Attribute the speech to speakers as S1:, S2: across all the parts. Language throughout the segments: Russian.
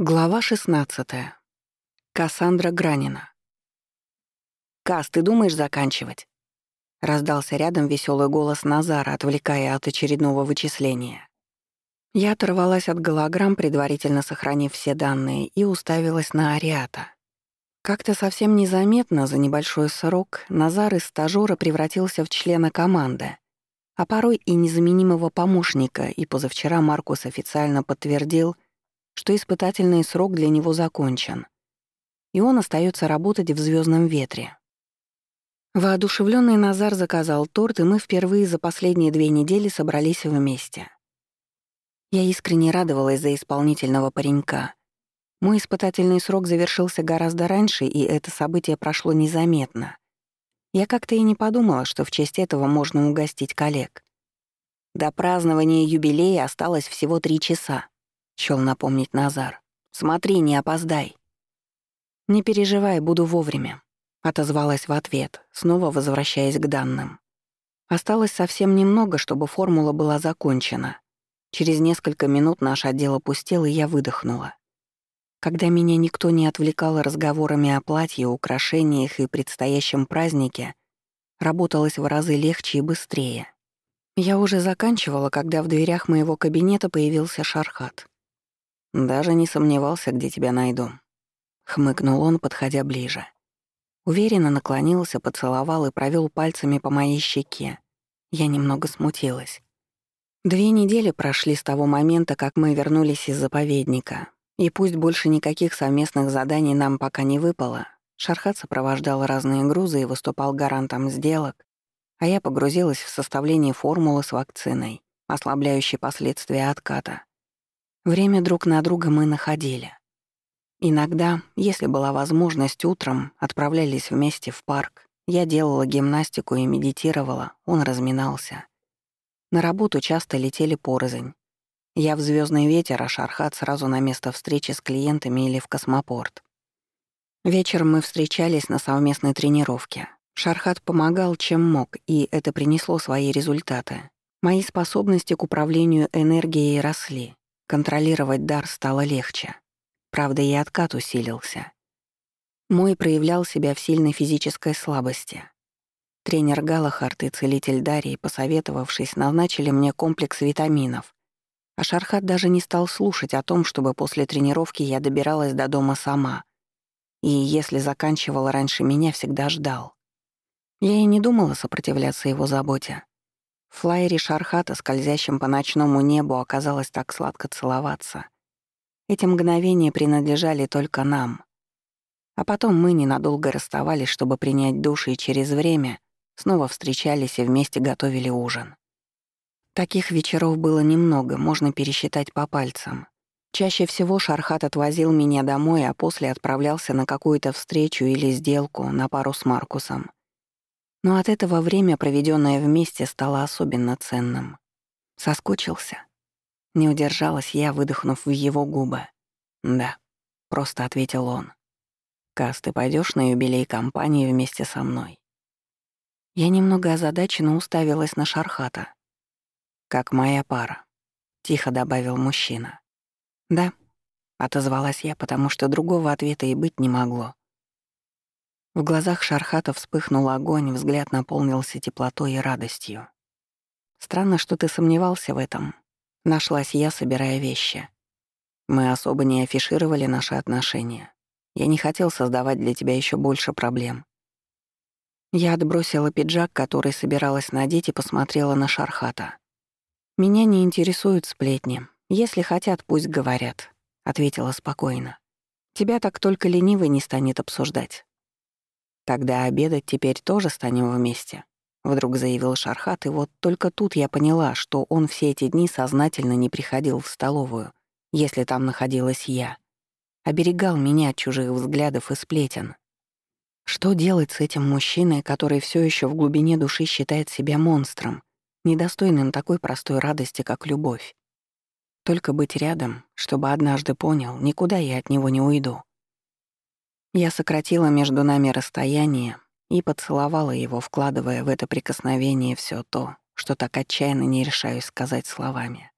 S1: Глава 16. Кассандра Гранина. «Кас, ты думаешь заканчивать?» Раздался рядом веселый голос Назара, отвлекая от очередного вычисления. Я оторвалась от голограмм, предварительно сохранив все данные, и уставилась на Ариата. Как-то совсем незаметно за небольшой срок Назар из стажёра превратился в члена команды, а порой и незаменимого помощника, и позавчера Маркус официально подтвердил — что испытательный срок для него закончен, и он остается работать в звездном ветре. Воодушевленный Назар заказал торт, и мы впервые за последние две недели собрались вместе. Я искренне радовалась за исполнительного паренька. Мой испытательный срок завершился гораздо раньше, и это событие прошло незаметно. Я как-то и не подумала, что в честь этого можно угостить коллег. До празднования юбилея осталось всего три часа. Чел напомнить Назар. «Смотри, не опоздай». «Не переживай, буду вовремя», — отозвалась в ответ, снова возвращаясь к данным. Осталось совсем немного, чтобы формула была закончена. Через несколько минут наш отдел опустел, и я выдохнула. Когда меня никто не отвлекал разговорами о платье, украшениях и предстоящем празднике, работалось в разы легче и быстрее. Я уже заканчивала, когда в дверях моего кабинета появился Шархат. «Даже не сомневался, где тебя найду», — хмыкнул он, подходя ближе. Уверенно наклонился, поцеловал и провел пальцами по моей щеке. Я немного смутилась. Две недели прошли с того момента, как мы вернулись из заповедника, и пусть больше никаких совместных заданий нам пока не выпало, Шархат сопровождал разные грузы и выступал гарантом сделок, а я погрузилась в составление формулы с вакциной, ослабляющей последствия отката. Время друг на друга мы находили. Иногда, если была возможность, утром отправлялись вместе в парк. Я делала гимнастику и медитировала, он разминался. На работу часто летели порознь. Я в звездный ветер, а Шархат сразу на место встречи с клиентами или в космопорт. Вечером мы встречались на совместной тренировке. Шархат помогал, чем мог, и это принесло свои результаты. Мои способности к управлению энергией росли. Контролировать дар стало легче. Правда, и откат усилился. Мой проявлял себя в сильной физической слабости. Тренер Галахард и целитель Дарий, посоветовавшись, назначили мне комплекс витаминов. А Шархат даже не стал слушать о том, чтобы после тренировки я добиралась до дома сама. И если заканчивал раньше меня, всегда ждал. Я и не думала сопротивляться его заботе. В флайере Шархата, скользящем по ночному небу, оказалось так сладко целоваться. Эти мгновения принадлежали только нам. А потом мы ненадолго расставались, чтобы принять душ, и через время снова встречались и вместе готовили ужин. Таких вечеров было немного, можно пересчитать по пальцам. Чаще всего Шархат отвозил меня домой, а после отправлялся на какую-то встречу или сделку на пару с Маркусом. Но от этого время, проведенное вместе, стало особенно ценным. Соскучился. Не удержалась я, выдохнув в его губы. «Да», — просто ответил он. «Кас, ты пойдешь на юбилей компании вместе со мной?» Я немного озадаченно уставилась на Шархата. «Как моя пара», — тихо добавил мужчина. «Да», — отозвалась я, потому что другого ответа и быть не могло. В глазах Шархата вспыхнул огонь, взгляд наполнился теплотой и радостью. «Странно, что ты сомневался в этом», — нашлась я, собирая вещи. Мы особо не афишировали наши отношения. Я не хотел создавать для тебя еще больше проблем. Я отбросила пиджак, который собиралась надеть, и посмотрела на Шархата. «Меня не интересуют сплетни. Если хотят, пусть говорят», — ответила спокойно. «Тебя так только ленивый не станет обсуждать. «Тогда обедать теперь тоже станем вместе», — вдруг заявил Шархат, и вот только тут я поняла, что он все эти дни сознательно не приходил в столовую, если там находилась я. Оберегал меня от чужих взглядов и сплетен. Что делать с этим мужчиной, который все еще в глубине души считает себя монстром, недостойным такой простой радости, как любовь? Только быть рядом, чтобы однажды понял, никуда я от него не уйду. Я сократила между нами расстояние и поцеловала его, вкладывая в это прикосновение все то, что так отчаянно не решаюсь сказать словами.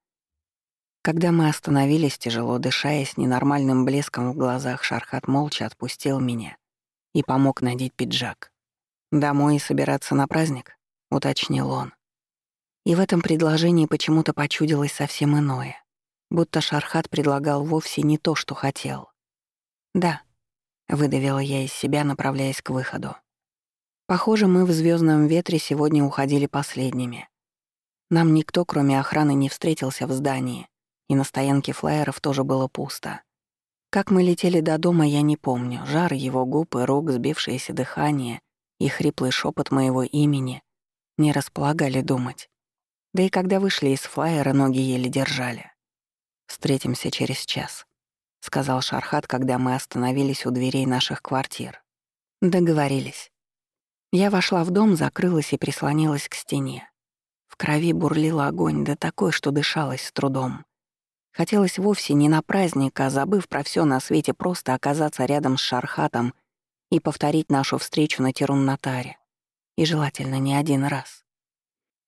S1: Когда мы остановились, тяжело дыша с ненормальным блеском в глазах, Шархат молча отпустил меня и помог надеть пиджак. «Домой и собираться на праздник?» — уточнил он. И в этом предложении почему-то почудилось совсем иное, будто Шархат предлагал вовсе не то, что хотел. «Да», — выдавила я из себя, направляясь к выходу. Похоже, мы в звездном ветре сегодня уходили последними. Нам никто, кроме охраны, не встретился в здании, и на стоянке флайеров тоже было пусто. Как мы летели до дома, я не помню. Жар его губ и рук, сбившееся дыхание и хриплый шепот моего имени не располагали думать. Да и когда вышли из флайера, ноги еле держали. «Встретимся через час», — сказал Шархат, когда мы остановились у дверей наших квартир. Договорились. Я вошла в дом, закрылась и прислонилась к стене. В крови бурлил огонь, да такой, что дышалось с трудом. Хотелось вовсе не на праздник, а забыв про все на свете, просто оказаться рядом с Шархатом и повторить нашу встречу на Терун-Натаре. И желательно не один раз.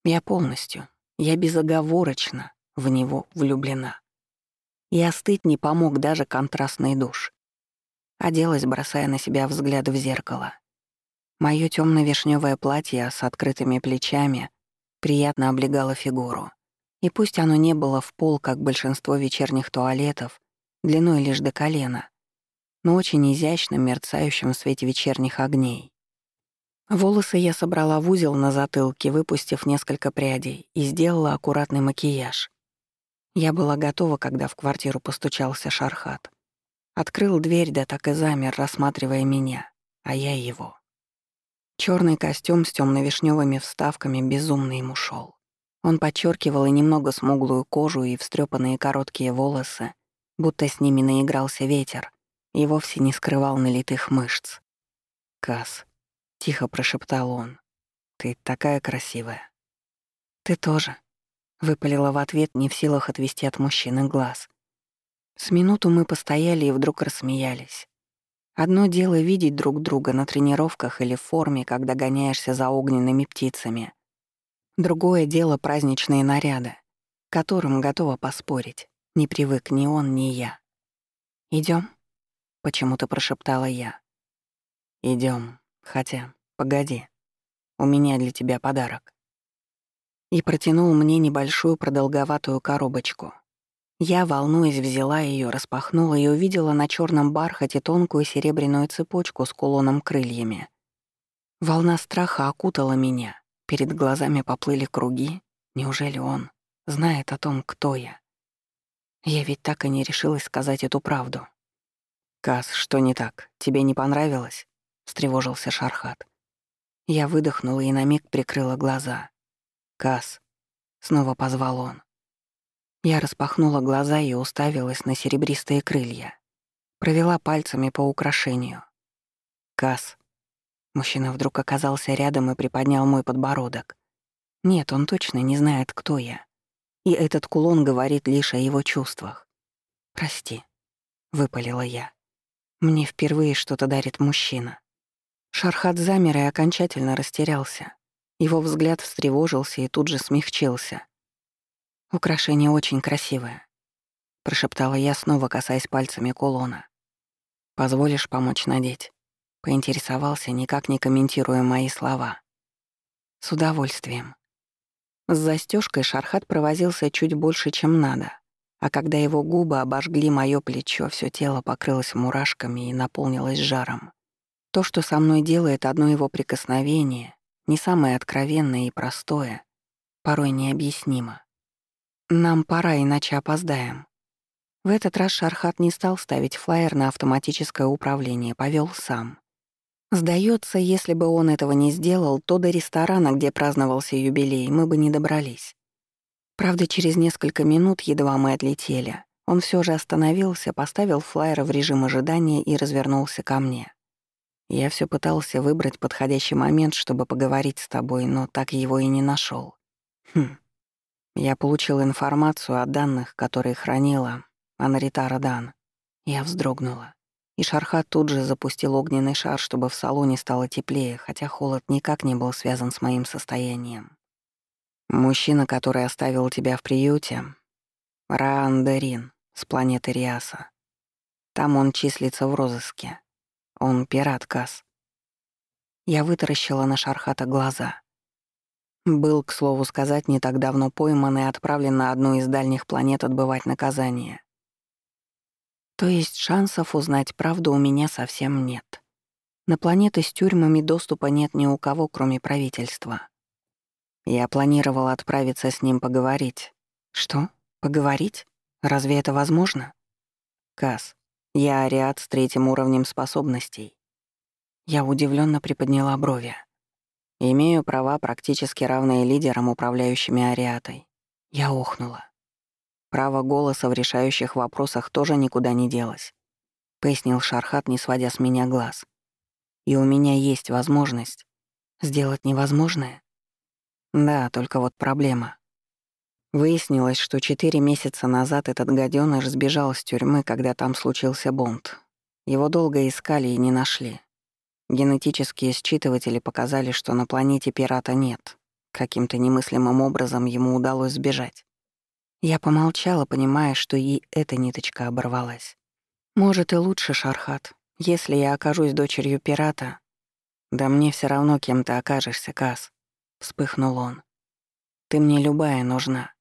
S1: Я полностью, я безоговорочно в него влюблена. И остыть не помог даже контрастный душ. Оделась, бросая на себя взгляд в зеркало. Моё тёмно-вишнёвое платье с открытыми плечами приятно облегало фигуру. И пусть оно не было в пол, как большинство вечерних туалетов, длиной лишь до колена, но очень изящным, мерцающим в свете вечерних огней. Волосы я собрала в узел на затылке, выпустив несколько прядей, и сделала аккуратный макияж. Я была готова, когда в квартиру постучался Шархат. Открыл дверь, да так и замер, рассматривая меня, а я его. Черный костюм с темно-вишневыми вставками безумно ему шел. Он подчеркивал и немного смуглую кожу, и встрепанные короткие волосы, будто с ними наигрался ветер, и вовсе не скрывал налитых мышц. «Касс», — тихо прошептал он, — «ты такая красивая». «Ты тоже», — выпалила в ответ, не в силах отвести от мужчины глаз. С минуту мы постояли и вдруг рассмеялись. Одно дело видеть друг друга на тренировках или в форме, когда гоняешься за огненными птицами — Другое дело праздничные наряды, которым готова поспорить. Не привык ни он, ни я. Идем? почему-то прошептала я. Идем, хотя, погоди. У меня для тебя подарок. И протянул мне небольшую продолговатую коробочку. Я, волнуясь, взяла ее, распахнула и увидела на черном бархате тонкую серебряную цепочку с кулоном крыльями. Волна страха окутала меня — Перед глазами поплыли круги. Неужели он знает о том, кто я? Я ведь так и не решилась сказать эту правду. «Кас, что не так? Тебе не понравилось?» — встревожился Шархат. Я выдохнула и на миг прикрыла глаза. «Кас», — снова позвал он. Я распахнула глаза и уставилась на серебристые крылья. Провела пальцами по украшению. «Кас», Мужчина вдруг оказался рядом и приподнял мой подбородок. Нет, он точно не знает, кто я. И этот кулон говорит лишь о его чувствах. «Прости», — выпалила я. «Мне впервые что-то дарит мужчина». Шархат замер и окончательно растерялся. Его взгляд встревожился и тут же смягчился. «Украшение очень красивое», — прошептала я, снова касаясь пальцами кулона. «Позволишь помочь надеть?» Поинтересовался, никак не комментируя мои слова. С удовольствием. С застежкой Шархат провозился чуть больше, чем надо, а когда его губы обожгли моё плечо, все тело покрылось мурашками и наполнилось жаром. То, что со мной делает одно его прикосновение, не самое откровенное и простое, порой необъяснимо. Нам пора, иначе опоздаем. В этот раз Шархат не стал ставить флаер на автоматическое управление, повел сам. Сдается, если бы он этого не сделал, то до ресторана, где праздновался юбилей, мы бы не добрались. Правда, через несколько минут, едва мы отлетели, он все же остановился, поставил флайер в режим ожидания и развернулся ко мне. Я все пытался выбрать подходящий момент, чтобы поговорить с тобой, но так его и не нашел. Хм. Я получил информацию о данных, которые хранила Анритара Дан. Я вздрогнула. И Шархат тут же запустил огненный шар, чтобы в салоне стало теплее, хотя холод никак не был связан с моим состоянием. «Мужчина, который оставил тебя в приюте, Раандерин с планеты Риаса. Там он числится в розыске. Он пират Кас. Я вытаращила на Шархата глаза. Был, к слову сказать, не так давно пойман и отправлен на одну из дальних планет отбывать наказание. То есть шансов узнать правду у меня совсем нет. На планеты с тюрьмами доступа нет ни у кого, кроме правительства. Я планировал отправиться с ним поговорить. Что? Поговорить? Разве это возможно? Кас, я ариат с третьим уровнем способностей. Я удивленно приподняла брови. Имею права, практически равные лидерам, управляющими ариатой. Я охнула. Право голоса в решающих вопросах тоже никуда не делось, пояснил Шархат, не сводя с меня глаз. И у меня есть возможность сделать невозможное. Да, только вот проблема. Выяснилось, что четыре месяца назад этот гадёныш сбежал с тюрьмы, когда там случился бунт. Его долго искали и не нашли. Генетические считыватели показали, что на планете пирата нет. Каким-то немыслимым образом ему удалось сбежать. Я помолчала, понимая, что и эта ниточка оборвалась. Может, и лучше, Шархат, если я окажусь дочерью пирата. Да мне все равно, кем ты окажешься, Кас. Вспыхнул он. Ты мне любая нужна.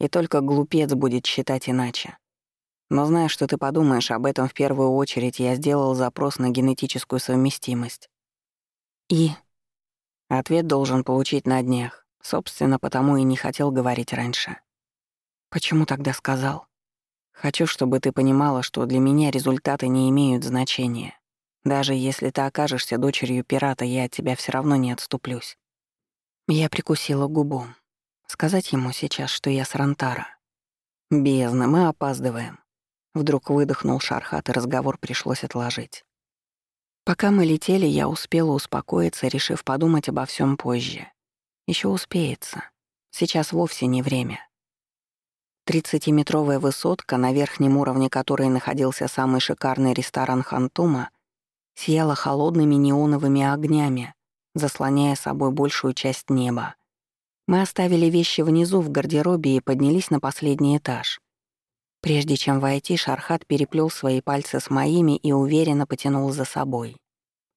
S1: И только глупец будет считать иначе. Но зная, что ты подумаешь об этом в первую очередь, я сделал запрос на генетическую совместимость. И? Ответ должен получить на днях. Собственно, потому и не хотел говорить раньше. Почему тогда сказал? Хочу, чтобы ты понимала, что для меня результаты не имеют значения. Даже если ты окажешься дочерью пирата, я от тебя все равно не отступлюсь. Я прикусила губу. Сказать ему сейчас, что я с Рантара. Бездна, мы опаздываем. Вдруг выдохнул Шархат, и разговор пришлось отложить. Пока мы летели, я успела успокоиться, решив подумать обо всем позже. Еще успеется. Сейчас вовсе не время. Тридцатиметровая высотка, на верхнем уровне которой находился самый шикарный ресторан Хантума, сияла холодными неоновыми огнями, заслоняя собой большую часть неба. Мы оставили вещи внизу в гардеробе и поднялись на последний этаж. Прежде чем войти, Шархат переплел свои пальцы с моими и уверенно потянул за собой.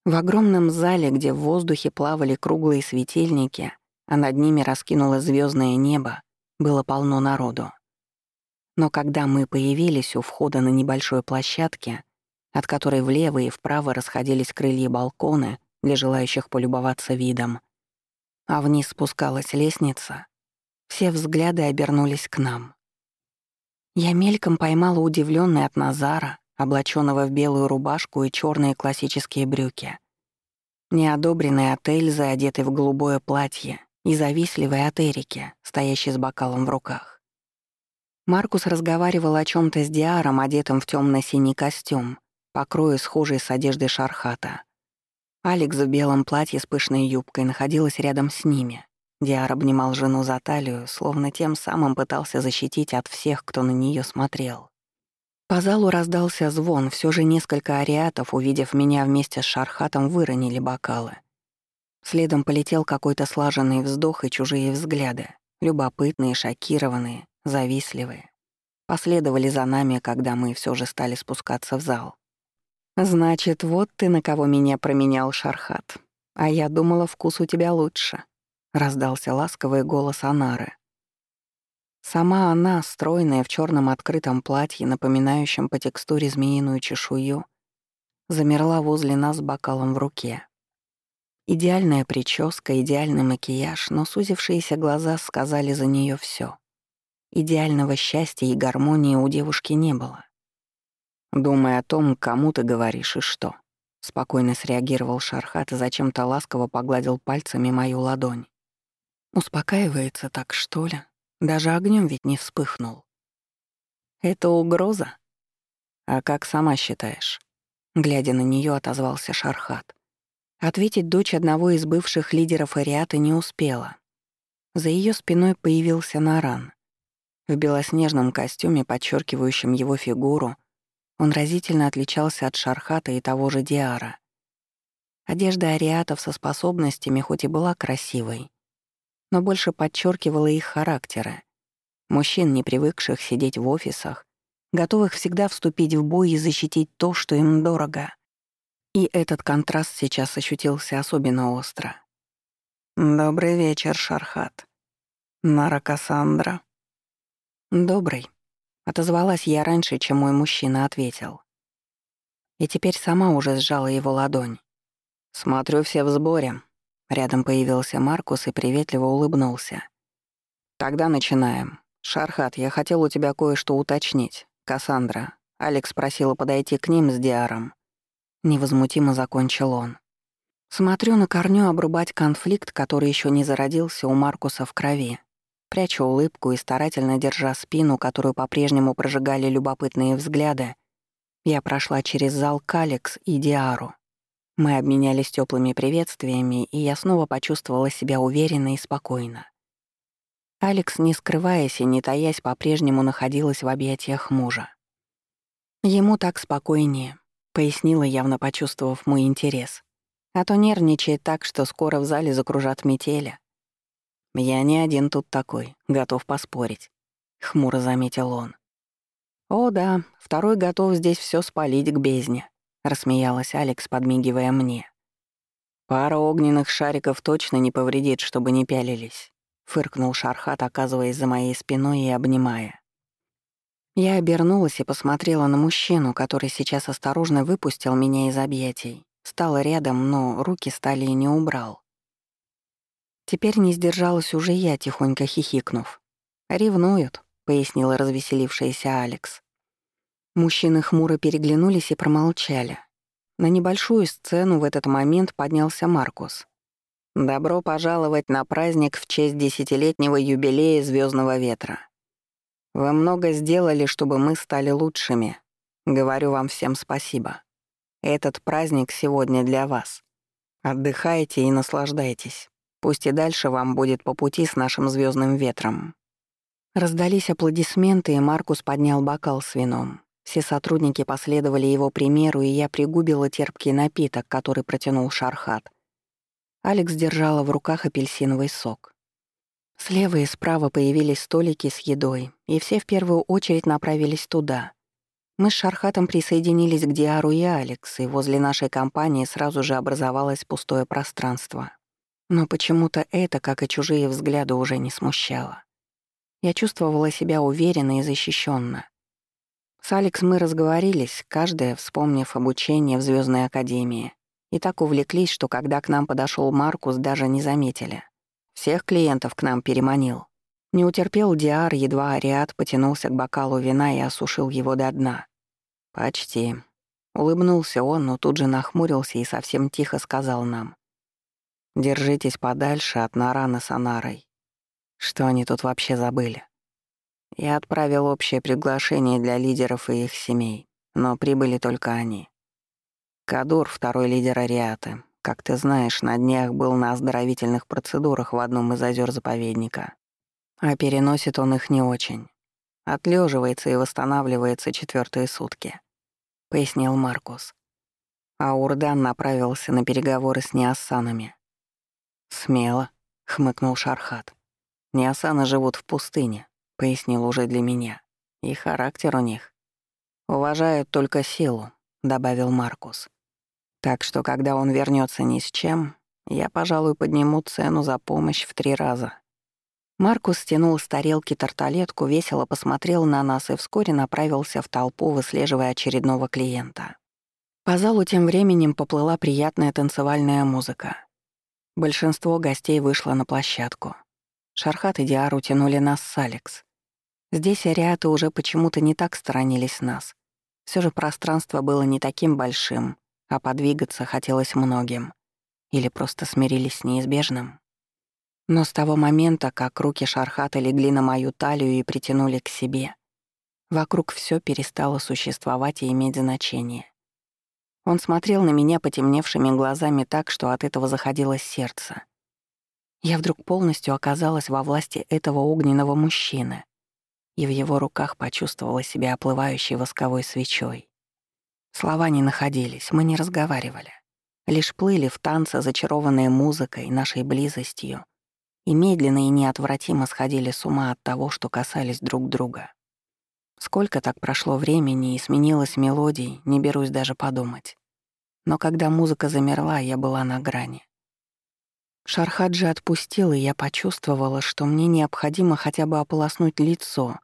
S1: В огромном зале, где в воздухе плавали круглые светильники, а над ними раскинулось звездное небо, было полно народу. Но когда мы появились у входа на небольшой площадке, от которой влево и вправо расходились крылья балконы для желающих полюбоваться видом, а вниз спускалась лестница, все взгляды обернулись к нам. Я мельком поймала удивленный от Назара, облаченного в белую рубашку и черные классические брюки. Неодобренный от Эльзы, одетый в голубое платье, и завистливый от Эрики, стоящий с бокалом в руках. Маркус разговаривал о чем то с Диаром, одетым в темно синий костюм, по крою схожий с одеждой Шархата. Алекс в белом платье с пышной юбкой находилась рядом с ними. Диар обнимал жену за талию, словно тем самым пытался защитить от всех, кто на нее смотрел. По залу раздался звон, все же несколько ариатов, увидев меня вместе с Шархатом, выронили бокалы. Следом полетел какой-то слаженный вздох и чужие взгляды, любопытные, шокированные, завистливые. Последовали за нами, когда мы все же стали спускаться в зал. «Значит, вот ты на кого меня променял, Шархат. А я думала, вкус у тебя лучше», — раздался ласковый голос Анары. Сама она, стройная в черном открытом платье, напоминающем по текстуре змеиную чешую, замерла возле нас с бокалом в руке. Идеальная прическа, идеальный макияж, но сузившиеся глаза сказали за нее все. Идеального счастья и гармонии у девушки не было. Думая о том, кому ты говоришь и что. Спокойно среагировал Шархат и зачем-то ласково погладил пальцами мою ладонь. Успокаивается так, что ли? Даже огнем ведь не вспыхнул. Это угроза? А как сама считаешь? Глядя на нее, отозвался Шархат. Ответить дочь одного из бывших лидеров Ариаты не успела. За ее спиной появился Наран. В белоснежном костюме, подчеркивающем его фигуру, он разительно отличался от Шархата и того же Диара. Одежда ариатов со способностями хоть и была красивой, но больше подчеркивала их характеры. Мужчин, не привыкших сидеть в офисах, готовых всегда вступить в бой и защитить то, что им дорого. И этот контраст сейчас ощутился особенно остро. «Добрый вечер, Шархат. Нара Кассандра». «Добрый», — отозвалась я раньше, чем мой мужчина ответил. И теперь сама уже сжала его ладонь. «Смотрю, все в сборе». Рядом появился Маркус и приветливо улыбнулся. «Тогда начинаем. Шархат, я хотел у тебя кое-что уточнить. Кассандра. Алекс просила подойти к ним с Диаром. Невозмутимо закончил он. Смотрю на корню обрубать конфликт, который еще не зародился у Маркуса в крови. Прячу улыбку и старательно держа спину, которую по-прежнему прожигали любопытные взгляды, я прошла через зал к Алекс и Диару. Мы обменялись теплыми приветствиями, и я снова почувствовала себя уверенно и спокойно. Алекс, не скрываясь и не таясь, по-прежнему находилась в объятиях мужа. Ему так спокойнее, пояснила, явно почувствовав мой интерес. А то нервничает так, что скоро в зале закружат метели. Я не один тут такой, готов поспорить, хмуро заметил он. О да, второй готов здесь все спалить к бездне, рассмеялась Алекс, подмигивая мне. Пара огненных шариков точно не повредит, чтобы не пялились, фыркнул Шархат, оказываясь за моей спиной и обнимая. Я обернулась и посмотрела на мужчину, который сейчас осторожно выпустил меня из объятий. Стал рядом, но руки стали и не убрал. Теперь не сдержалась уже я, тихонько хихикнув. «Ревнуют», — пояснила развеселившаяся Алекс. Мужчины хмуро переглянулись и промолчали. На небольшую сцену в этот момент поднялся Маркус. «Добро пожаловать на праздник в честь десятилетнего юбилея Звездного ветра. Вы много сделали, чтобы мы стали лучшими. Говорю вам всем спасибо. Этот праздник сегодня для вас. Отдыхайте и наслаждайтесь. Пусть и дальше вам будет по пути с нашим звездным ветром». Раздались аплодисменты, и Маркус поднял бокал с вином. Все сотрудники последовали его примеру, и я пригубила терпкий напиток, который протянул Шархат. Алекс держала в руках апельсиновый сок. Слева и справа появились столики с едой, и все в первую очередь направились туда. Мы с Шархатом присоединились к Диару и Алекс, и возле нашей компании сразу же образовалось пустое пространство. Но почему-то это, как и чужие взгляды, уже не смущало. Я чувствовала себя уверенно и защищенно. С Алекс мы разговорились, каждая, вспомнив обучение в Звездной академии, и так увлеклись, что когда к нам подошел Маркус, даже не заметили. Всех клиентов к нам переманил. Не утерпел Диар, едва Ариат потянулся к бокалу вина и осушил его до дна. «Почти». Улыбнулся он, но тут же нахмурился и совсем тихо сказал нам. «Держитесь подальше от Нарана с Анарой. Что они тут вообще забыли?» Я отправил общее приглашение для лидеров и их семей, но прибыли только они. Кадур, второй лидер Ариаты, как ты знаешь, на днях был на оздоровительных процедурах в одном из озер заповедника. А переносит он их не очень. Отлеживается и восстанавливается четвертые сутки», — пояснил Маркус. А Урдан направился на переговоры с неоссанами. «Смело», — хмыкнул Шархат. «Неосаны живут в пустыне», — пояснил уже для меня. «И характер у них. Уважают только силу», — добавил Маркус. Так что, когда он вернется ни с чем, я, пожалуй, подниму цену за помощь в три раза. Маркус стянул с тарелки тарталетку, весело посмотрел на нас и вскоре направился в толпу, выслеживая очередного клиента. По залу тем временем поплыла приятная танцевальная музыка. Большинство гостей вышло на площадку. Шархат и Диар утянули нас с Алекс. Здесь ариаты уже почему-то не так сторонились нас. Все же пространство было не таким большим, а подвигаться хотелось многим. Или просто смирились с неизбежным. Но с того момента, как руки Шархата легли на мою талию и притянули к себе, вокруг все перестало существовать и иметь значение. Он смотрел на меня потемневшими глазами так, что от этого заходилось сердце. Я вдруг полностью оказалась во власти этого огненного мужчины и в его руках почувствовала себя оплывающей восковой свечой. Слова не находились, мы не разговаривали. Лишь плыли в танце, зачарованные музыкой, нашей близостью, и медленно и неотвратимо сходили с ума от того, что касались друг друга. Сколько так прошло времени и сменилось мелодий, не берусь даже подумать. Но когда музыка замерла, я была на грани. Шархаджи отпустил, и я почувствовала, что мне необходимо хотя бы ополоснуть лицо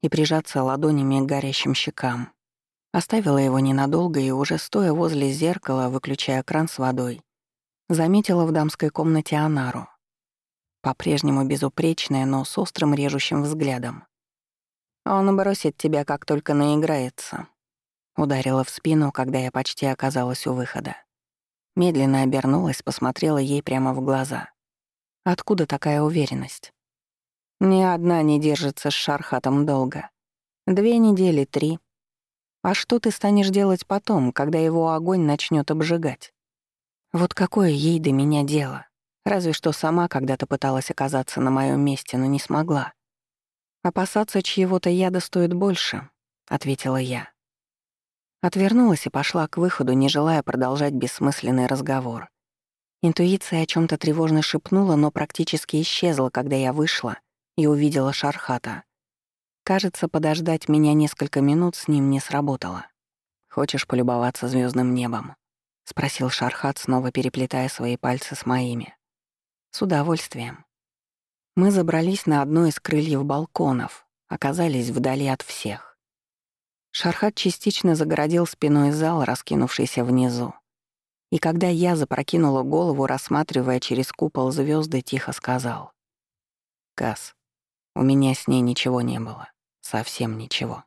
S1: и прижаться ладонями к горящим щекам. Оставила его ненадолго и уже стоя возле зеркала, выключая кран с водой, заметила в дамской комнате Анару. По-прежнему безупречная, но с острым режущим взглядом. «Он бросит тебя, как только наиграется», — ударила в спину, когда я почти оказалась у выхода. Медленно обернулась, посмотрела ей прямо в глаза. Откуда такая уверенность? Ни одна не держится с Шархатом долго. Две недели, три. А что ты станешь делать потом, когда его огонь начнет обжигать? Вот какое ей до меня дело? Разве что сама когда-то пыталась оказаться на моем месте, но не смогла. «Опасаться чьего-то яда стоит больше», — ответила я. Отвернулась и пошла к выходу, не желая продолжать бессмысленный разговор. Интуиция о чем то тревожно шепнула, но практически исчезла, когда я вышла и увидела Шархата. Кажется, подождать меня несколько минут с ним не сработало. «Хочешь полюбоваться звездным небом?» — спросил Шархат, снова переплетая свои пальцы с моими. «С удовольствием». Мы забрались на одно из крыльев балконов, оказались вдали от всех. Шархат частично загородил спиной зал, раскинувшийся внизу. И когда я запрокинула голову, рассматривая через купол звезды, тихо сказал. «Касс, у меня с ней ничего не было. Совсем ничего».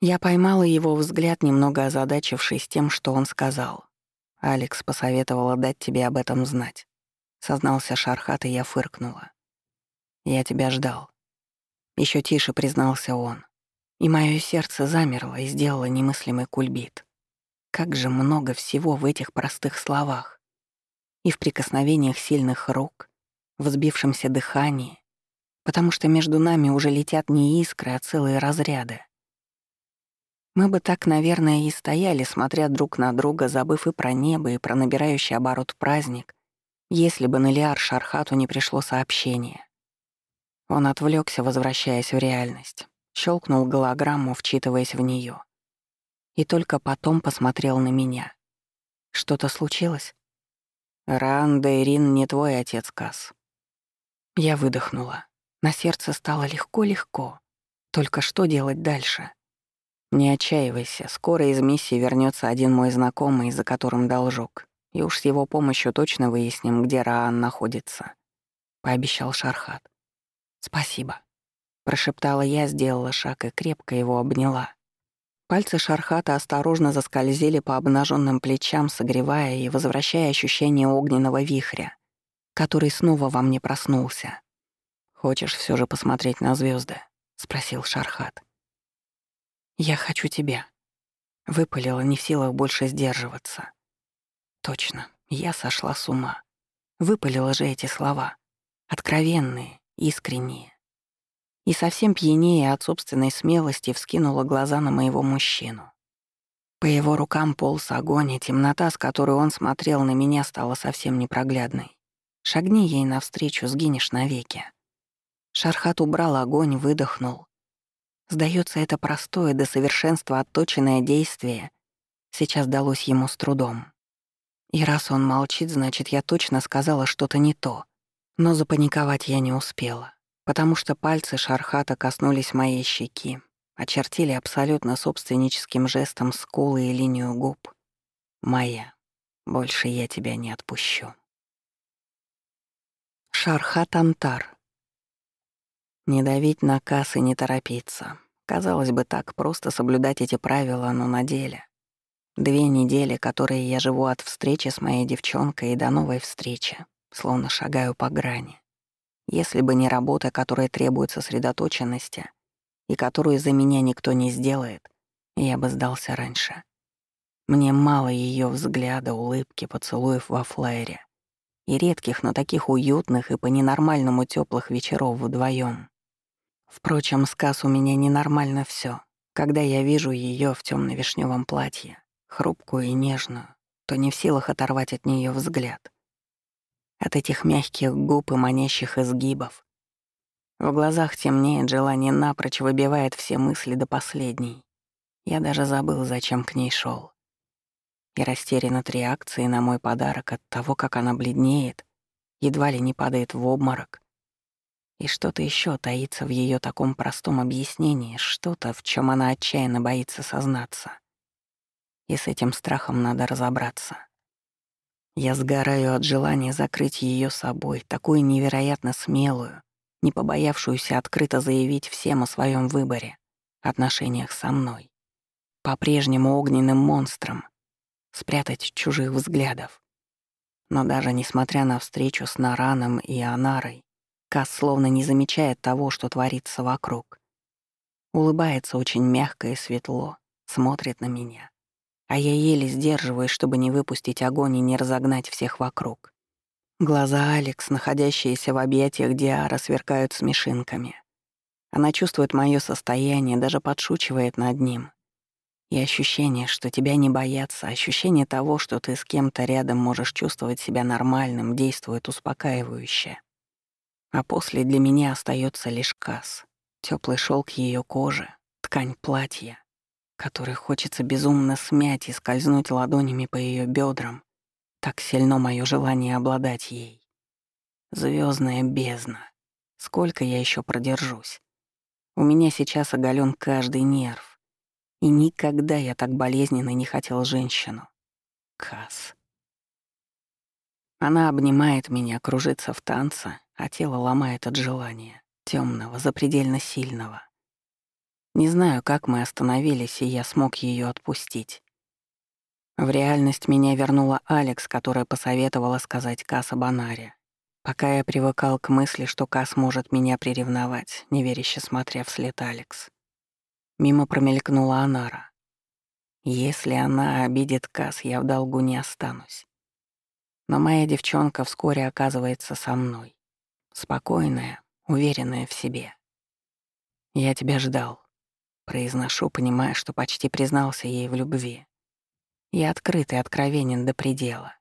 S1: Я поймала его взгляд, немного озадачившись тем, что он сказал. «Алекс посоветовала дать тебе об этом знать». Сознался Шархат, и я фыркнула. «Я тебя ждал». Еще тише признался он. И мое сердце замерло и сделало немыслимый кульбит. Как же много всего в этих простых словах. И в прикосновениях сильных рук, в сбившемся дыхании, потому что между нами уже летят не искры, а целые разряды. Мы бы так, наверное, и стояли, смотря друг на друга, забыв и про небо, и про набирающий оборот праздник, если бы на Лиар Шархату не пришло сообщение. Он отвлекся, возвращаясь в реальность щелкнул голограмму, вчитываясь в нее, И только потом посмотрел на меня. Что-то случилось? Ран Дейрин не твой отец, Кас. Я выдохнула. На сердце стало легко-легко. Только что делать дальше? Не отчаивайся, скоро из миссии вернется один мой знакомый, за которым должок. И уж с его помощью точно выясним, где Раан находится. Пообещал Шархат. Спасибо. Прошептала я, сделала шаг и крепко его обняла. Пальцы Шархата осторожно заскользили по обнаженным плечам, согревая и возвращая ощущение огненного вихря, который снова во мне проснулся. «Хочешь все же посмотреть на звезды? спросил Шархат. «Я хочу тебя», — выпалила, не в силах больше сдерживаться. Точно, я сошла с ума. Выпалила же эти слова. Откровенные, искренние и совсем пьянее от собственной смелости вскинула глаза на моего мужчину. По его рукам полз огонь, и темнота, с которой он смотрел на меня, стала совсем непроглядной. Шагни ей навстречу, сгинешь навеки. Шархат убрал огонь, выдохнул. Сдается это простое, до совершенства отточенное действие сейчас далось ему с трудом. И раз он молчит, значит, я точно сказала что-то не то. Но запаниковать я не успела потому что пальцы Шархата коснулись моей щеки, очертили абсолютно собственническим жестом скулы и линию губ. «Моя, больше я тебя не отпущу». Шархат Антар. Не давить на кассы, не торопиться. Казалось бы, так просто соблюдать эти правила, но на деле. Две недели, которые я живу от встречи с моей девчонкой и до новой встречи, словно шагаю по грани. Если бы не работа, которая требует сосредоточенности и которую за меня никто не сделает, я бы сдался раньше. Мне мало ее взгляда, улыбки, поцелуев во флайере и редких, но таких уютных и по-ненормальному теплых вечеров вдвоем. Впрочем, сказ у меня ненормально все. Когда я вижу ее в темно вишневом платье, хрупкую и нежную, то не в силах оторвать от нее взгляд. От этих мягких губ и манящих изгибов. В глазах темнеет желание напрочь выбивает все мысли до последней. Я даже забыл, зачем к ней шел. И растерян от реакции на мой подарок, от того, как она бледнеет, едва ли не падает в обморок. И что-то еще таится в ее таком простом объяснении, что-то, в чем она отчаянно боится сознаться. И с этим страхом надо разобраться. Я сгораю от желания закрыть ее собой, такую невероятно смелую, не побоявшуюся открыто заявить всем о своем выборе, отношениях со мной. По-прежнему огненным монстром, спрятать чужих взглядов. Но даже несмотря на встречу с Нараном и Анарой, Кас словно не замечает того, что творится вокруг. Улыбается очень мягко и светло, смотрит на меня. А я еле сдерживаюсь, чтобы не выпустить огонь и не разогнать всех вокруг. Глаза Алекс, находящиеся в объятиях Диара, сверкают смешинками. Она чувствует мое состояние, даже подшучивает над ним. И ощущение, что тебя не боятся, ощущение того, что ты с кем-то рядом можешь чувствовать себя нормальным, действует успокаивающе. А после для меня остается лишь касс, теплый шелк ее кожи, ткань платья, который хочется безумно смять и скользнуть ладонями по ее бедрам, так сильно мое желание обладать ей. Звездная бездна. Сколько я еще продержусь? У меня сейчас оголен каждый нерв. И никогда я так болезненно не хотел женщину. Кас. Она обнимает меня, кружится в танце, а тело ломает от желания, темного, запредельно сильного. Не знаю, как мы остановились, и я смог ее отпустить. В реальность меня вернула Алекс, которая посоветовала сказать Касс об Анаре. Пока я привыкал к мысли, что Касс может меня приревновать, неверяще смотря вслед Алекс. Мимо промелькнула Анара. Если она обидит Касс, я в долгу не останусь. Но моя девчонка вскоре оказывается со мной. Спокойная, уверенная в себе. «Я тебя ждал», — произношу, понимая, что почти признался ей в любви. Я открыт и откровенен до предела.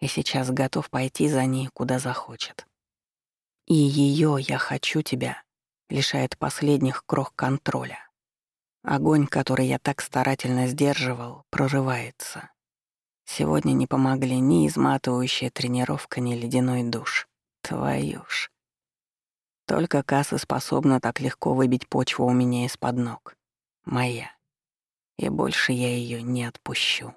S1: И сейчас готов пойти за ней, куда захочет. И ее «я хочу тебя» лишает последних крох контроля. Огонь, который я так старательно сдерживал, прорывается. Сегодня не помогли ни изматывающая тренировка, ни ледяной душ. Твою ж. Только касса способна так легко выбить почву у меня из-под ног. Моя и больше я ее не отпущу.